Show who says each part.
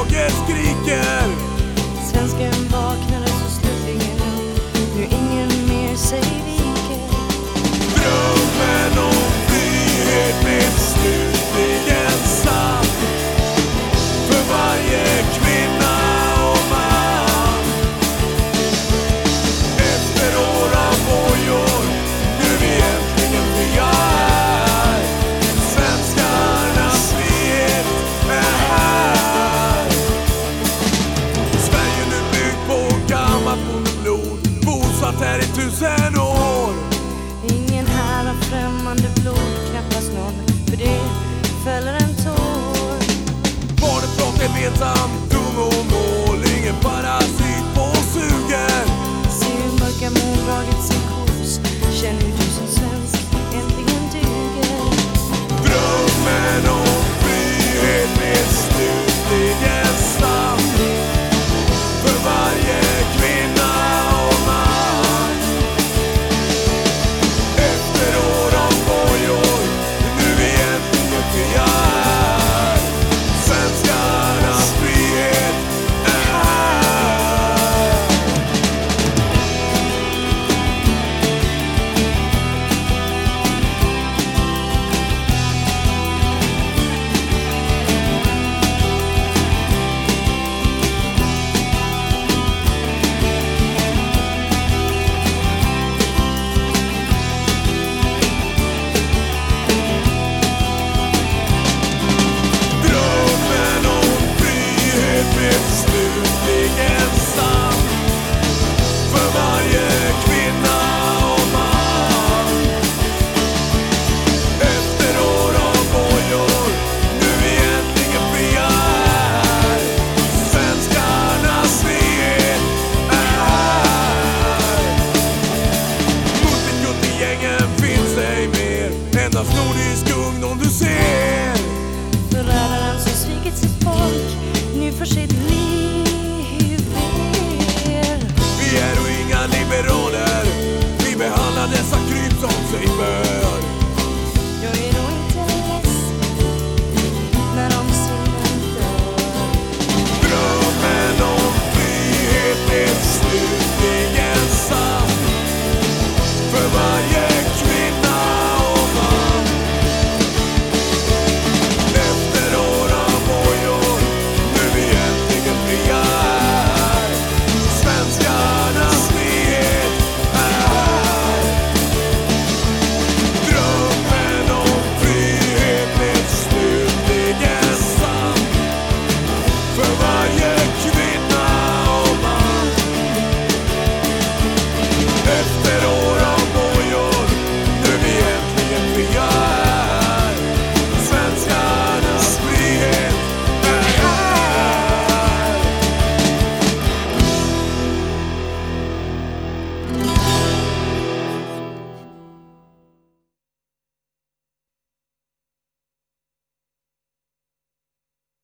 Speaker 1: Morgan's levt här i tusen år.
Speaker 2: Ingen här har främmande blod, knappast någon för det fäller en tår.
Speaker 1: Vardagsbrott är ensam, dum gängen finns ej mer. Endast nordisk ungdom du ser.
Speaker 2: Förrädaren som svikit sitt folk nu för sitt liv ber.
Speaker 1: Vi är och inga liberaler. Vi behandlar dessa kryp som sig bör.